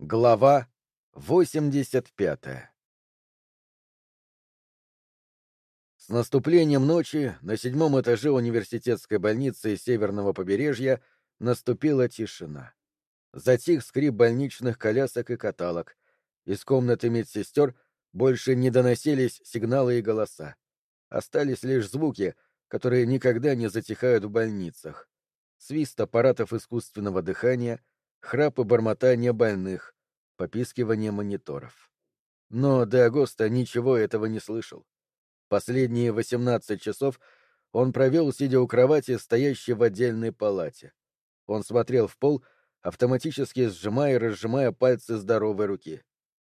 Глава 85 С наступлением ночи на седьмом этаже университетской больницы Северного побережья наступила тишина. Затих скрип больничных колясок и каталог. Из комнаты медсестер больше не доносились сигналы и голоса. Остались лишь звуки, которые никогда не затихают в больницах. Свист аппаратов искусственного дыхания — храп и бормотание больных, попискивание мониторов. Но Де Агоста ничего этого не слышал. Последние восемнадцать часов он провел, сидя у кровати, стоящей в отдельной палате. Он смотрел в пол, автоматически сжимая и разжимая пальцы здоровой руки.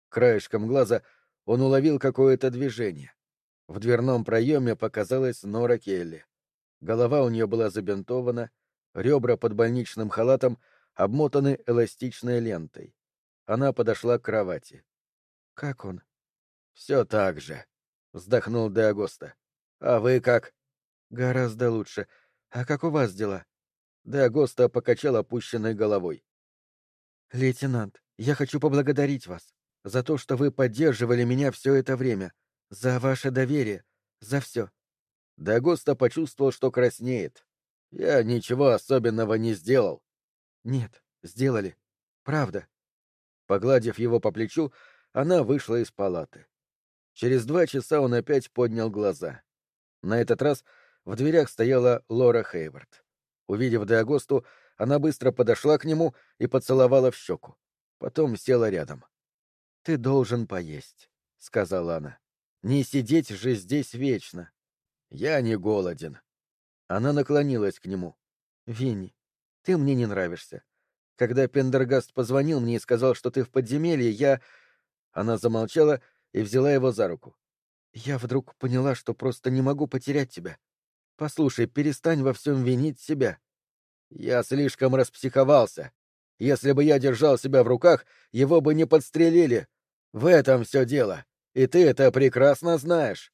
Краешком глаза он уловил какое-то движение. В дверном проеме показалась Нора Келли. Голова у нее была забинтована, ребра под больничным халатом — обмотаны эластичной лентой. Она подошла к кровати. «Как он?» «Все так же», — вздохнул Де. «А вы как?» «Гораздо лучше. А как у вас дела?» Де покачал опущенной головой. «Лейтенант, я хочу поблагодарить вас за то, что вы поддерживали меня все это время, за ваше доверие, за все». Де Агоста почувствовал, что краснеет. «Я ничего особенного не сделал», «Нет, сделали. Правда». Погладив его по плечу, она вышла из палаты. Через два часа он опять поднял глаза. На этот раз в дверях стояла Лора Хейвард. Увидев Деагосту, она быстро подошла к нему и поцеловала в щеку. Потом села рядом. «Ты должен поесть», — сказала она. «Не сидеть же здесь вечно. Я не голоден». Она наклонилась к нему. «Винни, ты мне не нравишься. Когда Пендергаст позвонил мне и сказал, что ты в подземелье, я...» Она замолчала и взяла его за руку. «Я вдруг поняла, что просто не могу потерять тебя. Послушай, перестань во всем винить себя. Я слишком распсиховался. Если бы я держал себя в руках, его бы не подстрелили. В этом все дело. И ты это прекрасно знаешь.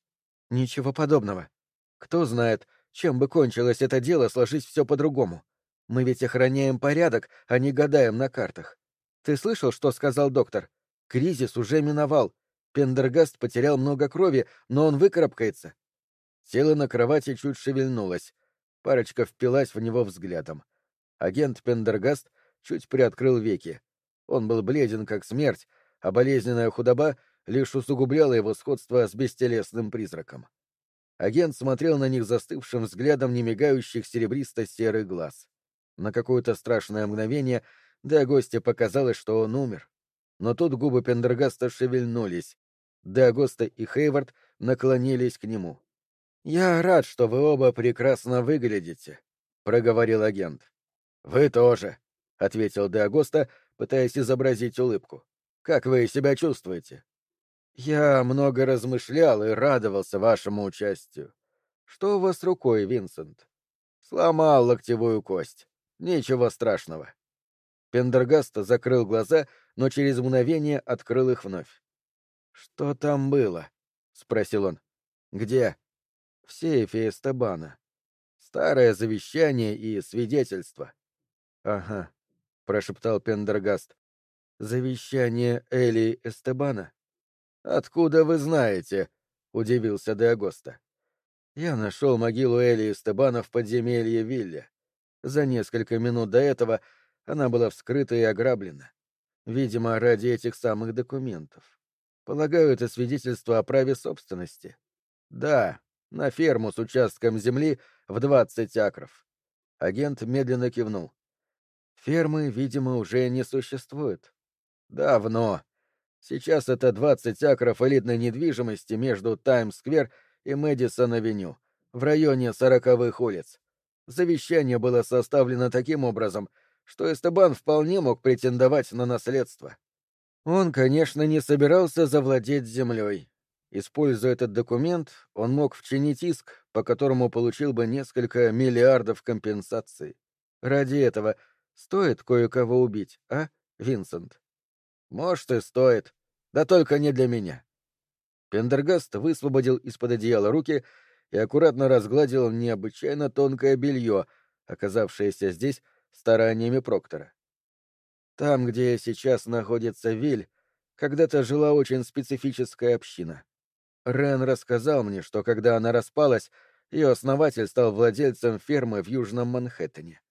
Ничего подобного. Кто знает, чем бы кончилось это дело, сложить все по-другому. Мы ведь охраняем порядок, а не гадаем на картах. Ты слышал, что сказал доктор? Кризис уже миновал. Пендергаст потерял много крови, но он выкарабкается. Тело на кровати чуть шевельнулось. Парочка впилась в него взглядом. Агент Пендергаст чуть приоткрыл веки. Он был бледен, как смерть, а болезненная худоба лишь усугубляла его сходство с бестелесным призраком. Агент смотрел на них застывшим взглядом немигающих серебристо-серых глаз. На какое-то страшное мгновение Де Агосте показалось, что он умер. Но тут губы Пендергаста шевельнулись. Де Агоста и Хейвард наклонились к нему. «Я рад, что вы оба прекрасно выглядите», — проговорил агент. «Вы тоже», — ответил Де Агоста, пытаясь изобразить улыбку. «Как вы себя чувствуете?» «Я много размышлял и радовался вашему участию. Что у вас с рукой, Винсент?» «Сломал локтевую кость. Ничего страшного. Пендергаст закрыл глаза, но через мгновение открыл их вновь. «Что там было?» — спросил он. «Где?» «В сейфе Эстебана. Старое завещание и свидетельство». «Ага», — прошептал Пендергаст. «Завещание Эли Эстебана?» «Откуда вы знаете?» — удивился Деагоста. «Я нашел могилу Эли Эстебана в подземелье Вилля. За несколько минут до этого она была вскрыта и ограблена. Видимо, ради этих самых документов. Полагаю, это свидетельство о праве собственности. Да, на ферму с участком земли в двадцать акров. Агент медленно кивнул. Фермы, видимо, уже не существует. Давно. Сейчас это двадцать акров элитной недвижимости между Таймс-сквер и Мэдисон-авеню, в районе сороковых улиц. Завещание было составлено таким образом, что Эстебан вполне мог претендовать на наследство. Он, конечно, не собирался завладеть землей. Используя этот документ, он мог вчинить иск, по которому получил бы несколько миллиардов компенсаций. Ради этого стоит кое-кого убить, а, Винсент? Может, и стоит. Да только не для меня. Пендергаст высвободил из-под одеяла руки и аккуратно разгладил необычайно тонкое белье, оказавшееся здесь стараниями Проктора. Там, где сейчас находится Виль, когда-то жила очень специфическая община. Рен рассказал мне, что когда она распалась, ее основатель стал владельцем фермы в Южном Манхэттене.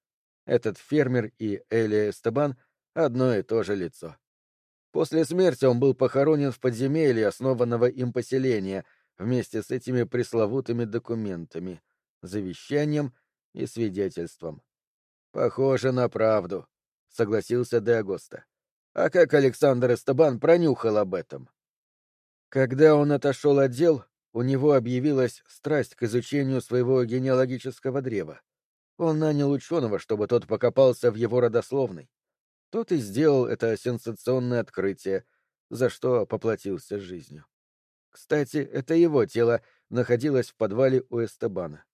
Этот фермер и Эли Эстебан — одно и то же лицо. После смерти он был похоронен в подземелье основанного им поселения вместе с этими пресловутыми документами, завещанием и свидетельством. «Похоже на правду», — согласился Де. «А как Александр Эстебан пронюхал об этом?» Когда он отошел от дел, у него объявилась страсть к изучению своего генеалогического древа. Он нанял ученого, чтобы тот покопался в его родословной. Тот и сделал это сенсационное открытие, за что поплатился жизнью. Кстати, это его тело находилось в подвале у Эстебана.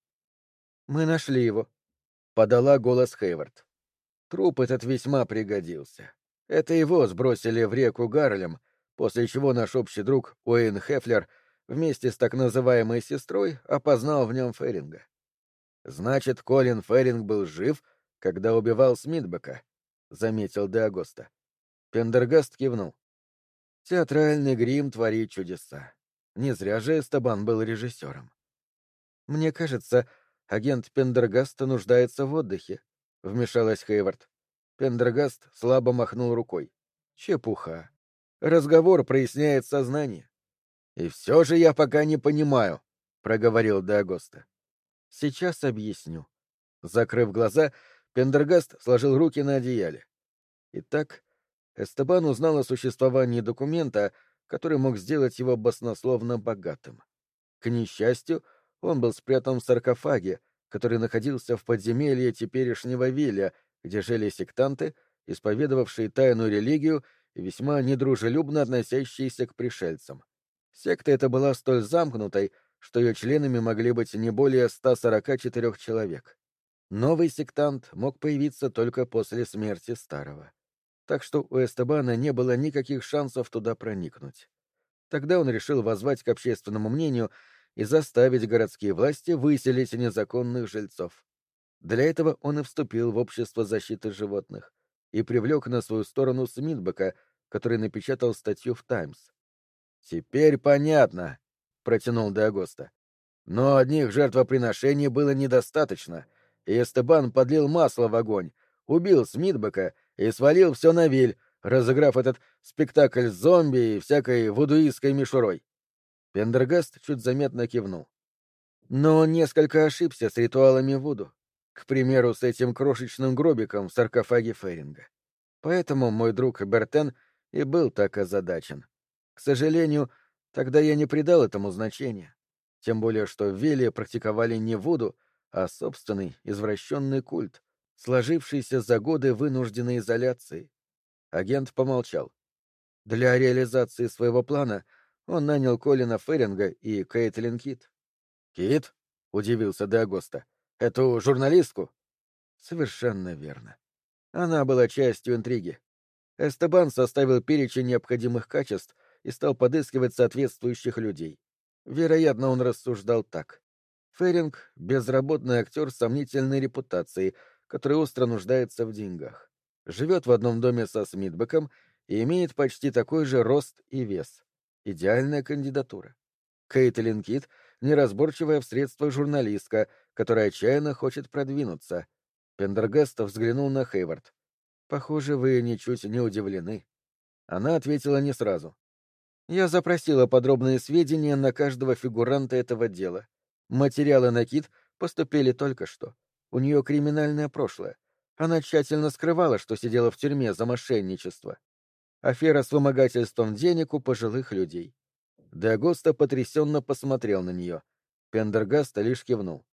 «Мы нашли его», — подала голос Хейвард. Труп этот весьма пригодился. Это его сбросили в реку Гарлем, после чего наш общий друг Уэйн Хефлер вместе с так называемой сестрой опознал в нем Феринга. Значит, Колин Феринг был жив, когда убивал Смитбека, — заметил Де Агоста. Пендергаст кивнул. Театральный грим творит чудеса. Не зря же Эстабан был режиссером. Мне кажется, агент Пендергаста нуждается в отдыхе, — вмешалась Хейвард. Пендергаст слабо махнул рукой. Чепуха. Разговор проясняет сознание. И все же я пока не понимаю, проговорил Дагоста. Сейчас объясню. Закрыв глаза, Пендергаст сложил руки на одеяле. Итак, Эстебан узнал о существовании документа, который мог сделать его баснословно богатым. К несчастью, он был спрятан в саркофаге, который находился в подземелье теперешнего Вилля, где жили сектанты, исповедовавшие тайную религию и весьма недружелюбно относящиеся к пришельцам. Секта эта была столь замкнутой, что ее членами могли быть не более 144 человек. Новый сектант мог появиться только после смерти старого. Так что у Эстебана не было никаких шансов туда проникнуть. Тогда он решил воззвать к общественному мнению и заставить городские власти выселить незаконных жильцов. Для этого он и вступил в общество защиты животных и привлек на свою сторону Смитбека, который напечатал статью в «Таймс». «Теперь понятно», — протянул Деагоста. «Но одних жертвоприношений было недостаточно, и Эстебан подлил масло в огонь, убил Смитбека и свалил все на виль, разыграв этот спектакль с зомби и всякой вудуистской мишурой». Пендергаст чуть заметно кивнул. Но он несколько ошибся с ритуалами Вуду. К примеру, с этим крошечным гробиком в саркофаге Феринга. Поэтому мой друг Бертен и был так озадачен. К сожалению, тогда я не придал этому значения. Тем более, что в Веле практиковали не Вуду, а собственный извращенный культ, сложившийся за годы вынужденной изоляции. Агент помолчал. Для реализации своего плана он нанял Колина Ферринга и Кейтлин Кит. «Кит?» — удивился Деагоста. Эту журналистку? Совершенно верно. Она была частью интриги. Эстебан составил перечень необходимых качеств и стал подыскивать соответствующих людей. Вероятно, он рассуждал так. Феринг — безработный актер с сомнительной репутацией, который остро нуждается в деньгах. Живет в одном доме со Смитбеком и имеет почти такой же рост и вес. Идеальная кандидатура. Кейтлин Кит — неразборчивая в средствах журналистка, которая отчаянно хочет продвинуться. Пендергаст взглянул на Хейвард. «Похоже, вы ничуть не удивлены». Она ответила не сразу. «Я запросила подробные сведения на каждого фигуранта этого дела. Материалы на Кит поступили только что. У нее криминальное прошлое. Она тщательно скрывала, что сидела в тюрьме за мошенничество. Афера с вымогательством денег у пожилых людей. Дагоста потрясенно посмотрел на нее. Пендергаст лишь кивнул.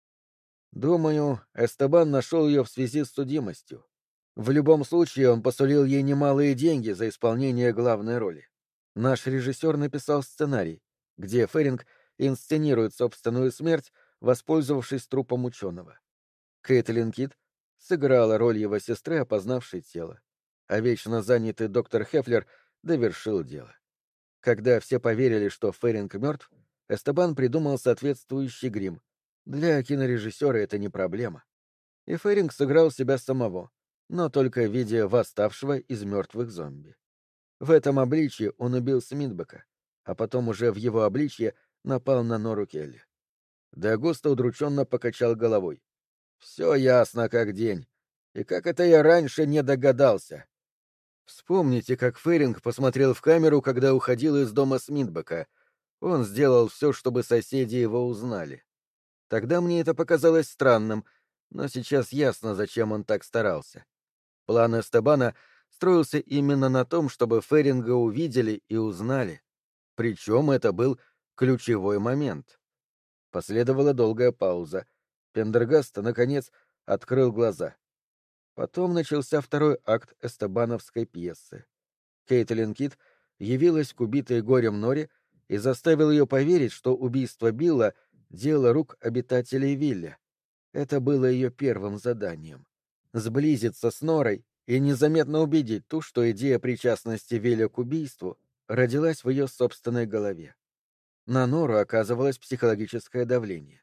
Думаю, Эстебан нашел ее в связи с судимостью. В любом случае, он посулил ей немалые деньги за исполнение главной роли. Наш режиссер написал сценарий, где Феринг инсценирует собственную смерть, воспользовавшись трупом ученого. Кэтлин Кит сыграла роль его сестры, опознавшей тело. А вечно занятый доктор Хефлер довершил дело. Когда все поверили, что Феринг мертв, Эстебан придумал соответствующий грим, для кинорежиссера это не проблема. И Феринг сыграл себя самого. но только в виде восставшего из мертвых зомби. В этом обличье он убил Смитбека, а потом уже в его обличье напал на Нору Келли. Дагуста удрученно покачал головой. «Все ясно как день. И как это я раньше не догадался?» Вспомните, как Феринг посмотрел в камеру, когда уходил из дома Смитбека. Он сделал все, чтобы соседи его узнали. Тогда мне это показалось странным, но сейчас ясно, зачем он так старался. План Эстебана строился именно на том, чтобы Феринга увидели и узнали. Причем это был ключевой момент. Последовала долгая пауза. Пендергаст, наконец, открыл глаза. Потом начался второй акт эстебановской пьесы. Кейтлин Кит явилась к убитой горем Норе и заставила ее поверить, что убийство Билла — дело рук обитателей Вилля. Это было ее первым заданием — сблизиться с Норой и незаметно убедить ту, что идея причастности Вилля к убийству родилась в ее собственной голове. На Нору оказывалось психологическое давление.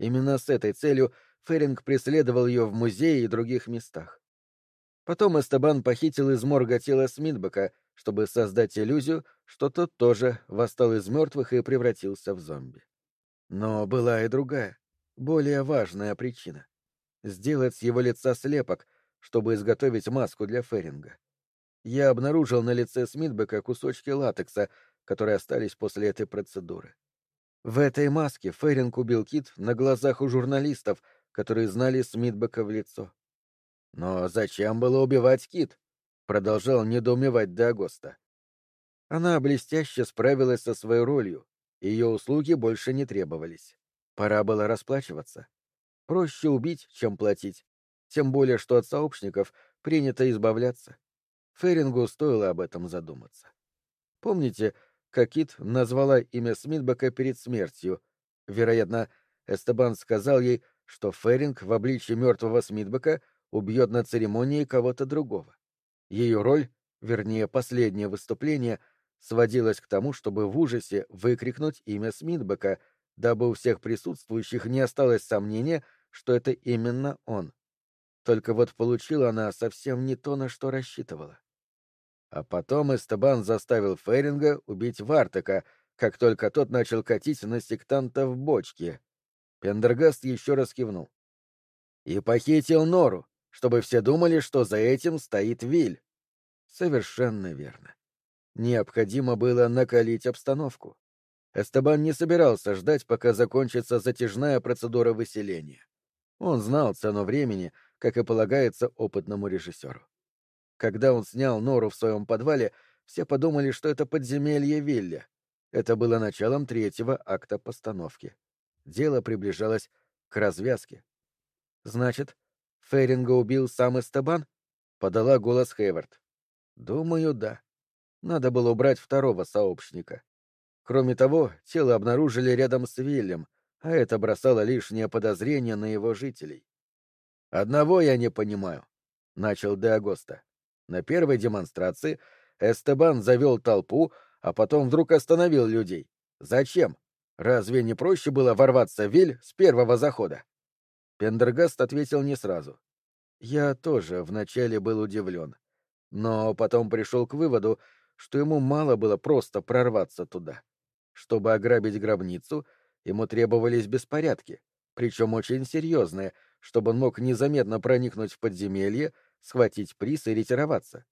Именно с этой целью Феринг преследовал ее в музее и других местах. Потом Эстебан похитил из морга тело Смитбека, чтобы создать иллюзию, что тот тоже восстал из мертвых и превратился в зомби. Но была и другая, более важная причина — сделать с его лица слепок, чтобы изготовить маску для Феринга. Я обнаружил на лице Смитбека кусочки латекса, которые остались после этой процедуры. В этой маске Феринг убил Кит на глазах у журналистов, которые знали Смитбека в лицо. «Но зачем было убивать Кит?» — продолжал недоумевать Дагоста. Она блестяще справилась со своей ролью, ее услуги больше не требовались. Пора было расплачиваться. Проще убить, чем платить, тем более что от сообщников принято избавляться. Ферингу стоило об этом задуматься. Помните, как Кит назвала имя Смитбека перед смертью. Вероятно, Эстебан сказал ей, что Феринг в обличье мертвого Смитбека убьет на церемонии кого-то другого. Ее роль, вернее, последнее выступление, сводилось к тому, чтобы в ужасе выкрикнуть имя Смитбека, дабы у всех присутствующих не осталось сомнения, что это именно он. Только вот получила она совсем не то, на что рассчитывала. А потом Эстебан заставил Феринга убить Вартака, как только тот начал катить на сектанта в бочке. Пендергаст еще раз кивнул. И похитил Нору, чтобы все думали, что за этим стоит Виль. Совершенно верно. Необходимо было накалить обстановку. Эстебан не собирался ждать, пока закончится затяжная процедура выселения. Он знал цену времени, как и полагается опытному режиссеру. Когда он снял нору в своем подвале, все подумали, что это подземелье Вилля. Это было началом третьего акта постановки. Дело приближалось к развязке. «Значит, Ферринга убил сам Эстебан?» — подала голос Хейвард. «Думаю, да. Надо было убрать второго сообщника. Кроме того, тело обнаружили рядом с Виллем, а это бросало лишнее подозрение на его жителей. «Одного я не понимаю», — начал Де. На первой демонстрации Эстебан завел толпу, а потом вдруг остановил людей. Зачем? Разве не проще было ворваться в Виль с первого захода? Пендергаст ответил не сразу. Я тоже вначале был удивлен, но потом пришел к выводу, что ему мало было просто прорваться туда. Чтобы ограбить гробницу, ему требовались беспорядки, причем очень серьезные, чтобы он мог незаметно проникнуть в подземелье схватить приз и ретироваться.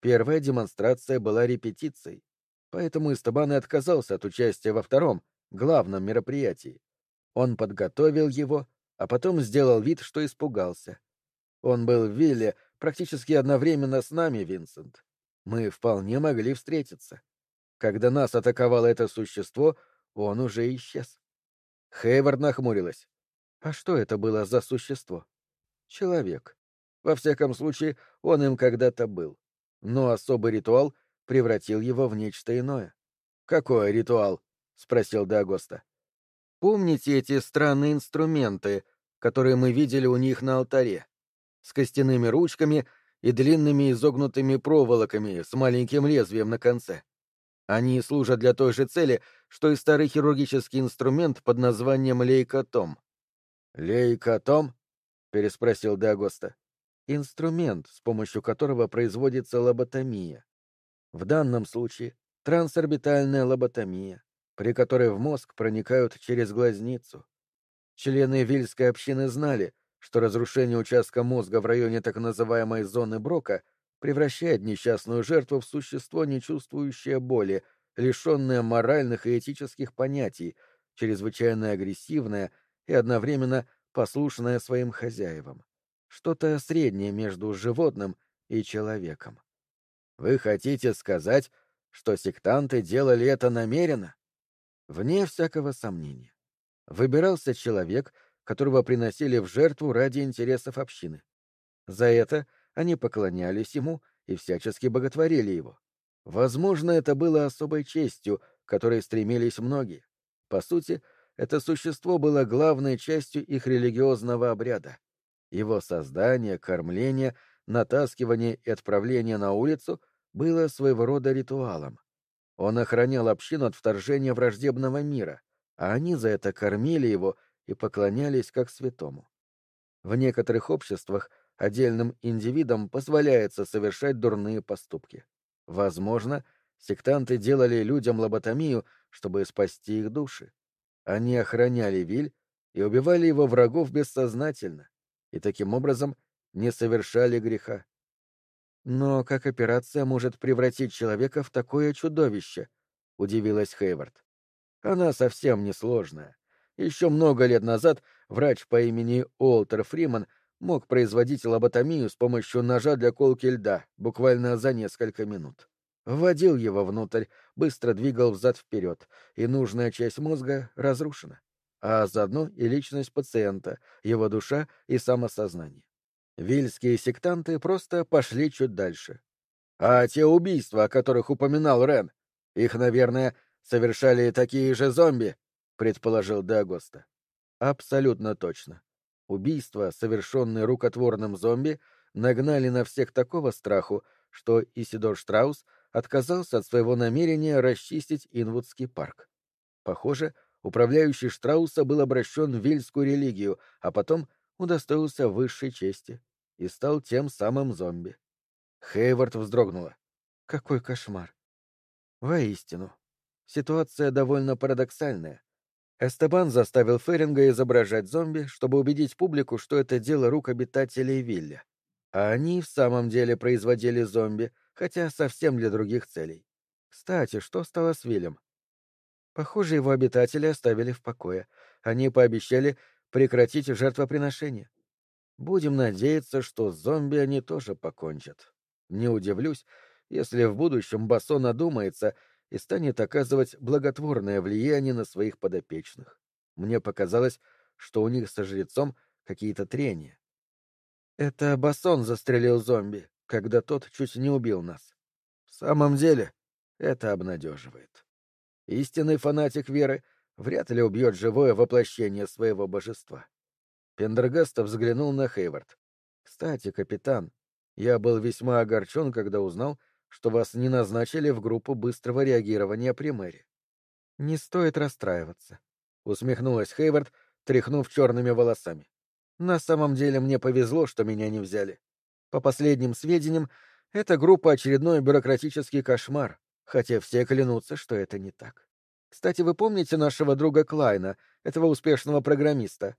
Первая демонстрация была репетицией, поэтому Истабан и отказался от участия во втором, главном мероприятии. Он подготовил его, а потом сделал вид, что испугался. Он был в вилле практически одновременно с нами, Винсент. Мы вполне могли встретиться. Когда нас атаковало это существо, он уже исчез. Хейвард нахмурилась. А что это было за существо? Человек. Во всяком случае, он им когда-то был. Но особый ритуал превратил его в нечто иное. «Какой ритуал?» — спросил Дагоста. «Помните эти странные инструменты, которые мы видели у них на алтаре? С костяными ручками и длинными изогнутыми проволоками с маленьким лезвием на конце. Они служат для той же цели, что и старый хирургический инструмент под названием лейкотом». «Лейкотом?» — переспросил Дагоста. Инструмент, с помощью которого производится лоботомия. В данном случае трансорбитальная лоботомия, при которой в мозг проникают через глазницу. Члены вильской общины знали, что разрушение участка мозга в районе так называемой зоны Брока превращает несчастную жертву в существо, не чувствующее боли, лишенное моральных и этических понятий, чрезвычайно агрессивное и одновременно послушное своим хозяевам. Что-то среднее между животным и человеком. Вы хотите сказать, что сектанты делали это намеренно? Вне всякого сомнения. Выбирался человек, которого приносили в жертву ради интересов общины. За это они поклонялись ему и всячески боготворили его. Возможно, это было особой честью, которой стремились многие. По сути, это существо было главной частью их религиозного обряда. Его создание, кормление, натаскивание и отправление на улицу было своего рода ритуалом. Он охранял общину от вторжения враждебного мира, а они за это кормили его и поклонялись как святому. В некоторых обществах отдельным индивидам позволяется совершать дурные поступки. Возможно, сектанты делали людям лоботомию, чтобы спасти их души. Они охраняли Виль и убивали его врагов бессознательно, и таким образом не совершали греха. Но как операция может превратить человека в такое чудовище? удивилась Хейвард. Она совсем несложная. Еще много лет назад врач по имени Уолтер Фриман мог производить лоботомию с помощью ножа для колки льда буквально за несколько минут. Вводил его внутрь, быстро двигал взад-вперед, и нужная часть мозга разрушена, а заодно и личность пациента, его душа и самосознание. Вильские сектанты просто пошли чуть дальше. А те убийства, о которых упоминал Рен, их, наверное, совершали такие же зомби, предположил Дагоста. Абсолютно точно. Убийства, совершенные рукотворным зомби, нагнали на всех такого страху, что Исидор Штраус отказался от своего намерения расчистить Инвудский парк. Похоже, управляющий Штрауса был обращен в вильскую религию, а потом удостоился высшей чести и стал тем самым зомби. Хейвард вздрогнула. Какой кошмар. Воистину. Ситуация довольно парадоксальная. Эстебан заставил Феринга изображать зомби, чтобы убедить публику, что это дело рук обитателей Вилля. А они в самом деле производили зомби — хотя совсем для других целей. Кстати, что стало с Вилем? Похоже, его обитатели оставили в покое. Они пообещали прекратить жертвоприношение. Будем надеяться, что зомби они тоже покончат. Не удивлюсь, если в будущем Басо надумается и станет оказывать благотворное влияние на своих подопечных. Мне показалось, что у них со жрецом какие-то трения. Это Басон застрелил зомби, когда тот чуть не убил нас. В самом деле, это обнадеживает. Истинный фанатик веры вряд ли убьет живое воплощение своего божества. Пендергаста взглянул на Хейвард. «Кстати, капитан, я был весьма огорчен, когда узнал, что вас не назначили в группу быстрого реагирования при мэре. Не стоит расстраиваться», — усмехнулась Хейвард, тряхнув черными волосами. «На самом деле мне повезло, что меня не взяли. По последним сведениям, эта группа очередной бюрократический кошмар, хотя все клянутся, что это не так. Кстати, вы помните нашего друга Клайна, этого успешного программиста?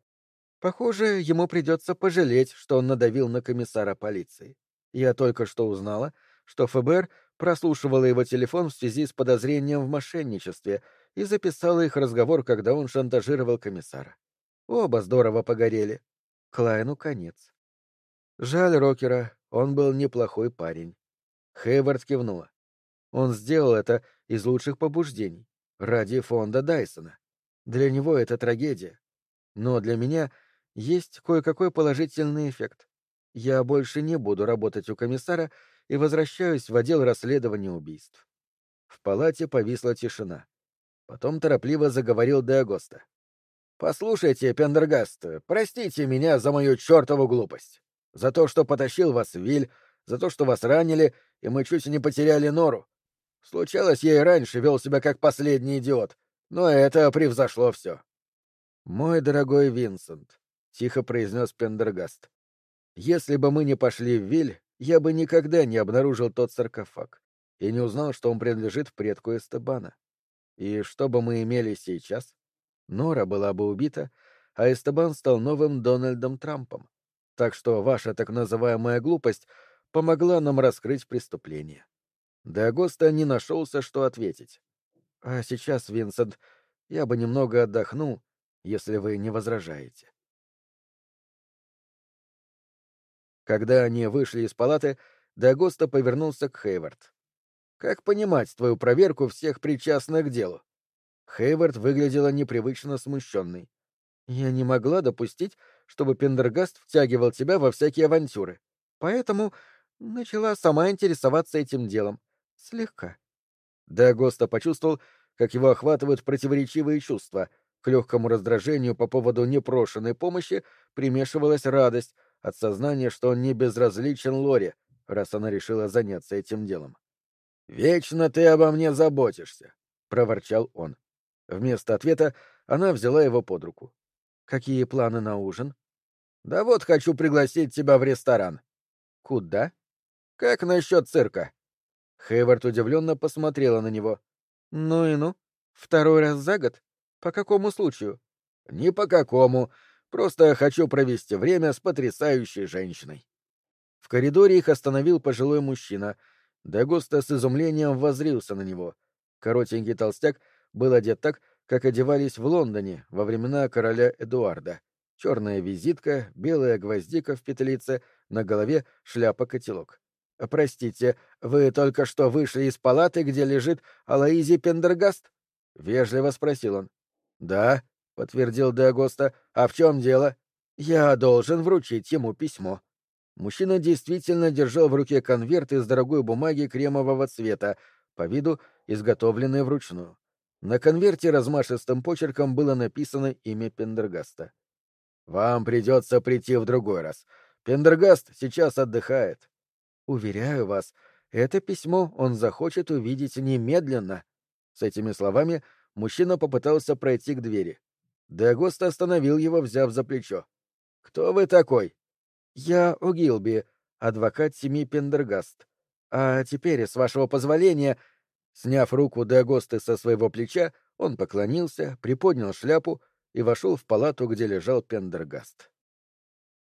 Похоже, ему придется пожалеть, что он надавил на комиссара полиции. Я только что узнала, что ФБР прослушивало его телефон в связи с подозрением в мошенничестве и записала их разговор, когда он шантажировал комиссара. Оба здорово погорели. Клайну конец. Жаль Рокера, он был неплохой парень. Хейвард кивнула. Он сделал это из лучших побуждений, ради фонда Дайсона. Для него это трагедия. Но для меня есть кое-какой положительный эффект. Я больше не буду работать у комиссара и возвращаюсь в отдел расследования убийств. В палате повисла тишина. Потом торопливо заговорил Деагоста. «Послушайте, Пендергаст, простите меня за мою чертову глупость. За то, что потащил вас в Виль, за то, что вас ранили, и мы чуть не потеряли нору. Случалось, я и раньше вел себя как последний идиот, но это превзошло все. — Мой дорогой Винсент, — тихо произнес Пендергаст, Если бы мы не пошли в Виль, я бы никогда не обнаружил тот саркофаг и не узнал, что он принадлежит предку Эстебана. И что бы мы имели сейчас? Нора была бы убита, а Эстебан стал новым Дональдом Трампом. Так что ваша так называемая глупость помогла нам раскрыть преступление. Де Агоста не нашелся, что ответить. А сейчас, Винсент, я бы немного отдохнул, если вы не возражаете. Когда они вышли из палаты, Дагоста повернулся к Хейвард. «Как понимать твою проверку всех причастных к делу?» Хейвард выглядела непривычно смущенной. «Я не могла допустить, чтобы Пендергаст втягивал тебя во всякие авантюры. Поэтому начала сама интересоваться этим делом. Слегка». Дагоста почувствовал, как его охватывают противоречивые чувства. К легкому раздражению по поводу непрошенной помощи примешивалась радость, от сознания, что он не безразличен Лоре, раз она решила заняться этим делом. «Вечно ты обо мне заботишься», — проворчал он. Вместо ответа она взяла его под руку. «Какие планы на ужин?» «Да вот хочу пригласить тебя в ресторан». «Куда?» «Как насчет цирка?» Хейвард удивленно посмотрела на него. «Ну и ну. Второй раз за год? По какому случаю?» «Ни по какому. Просто хочу провести время с потрясающей женщиной. В коридоре их остановил пожилой мужчина. Дагоста с изумлением возрился на него. Коротенький толстяк был одет так, как одевались в Лондоне во времена короля Эдуарда. Черная визитка, белая гвоздика в петлице, на голове шляпа-котелок. «Простите, вы только что вышли из палаты, где лежит Алаизи Пендергаст?» — вежливо спросил он. «Да», — подтвердил Деагоста. «А в чем дело?» «Я должен вручить ему письмо». Мужчина действительно держал в руке конверт из дорогой бумаги кремового цвета, по виду изготовленный вручную. На конверте размашистым почерком было написано имя Пендергаста. «Вам придется прийти в другой раз. Пендергаст сейчас отдыхает». «Уверяю вас, это письмо он захочет увидеть немедленно». С этими словами мужчина попытался пройти к двери. Дагост остановил его, взяв за плечо. «Кто вы такой?» «Я Огилби, адвокат семьи Пендергаст. А теперь, с вашего позволения...» Сняв руку Дагосты со своего плеча, он поклонился, приподнял шляпу и вошел в палату, где лежал Пендергаст.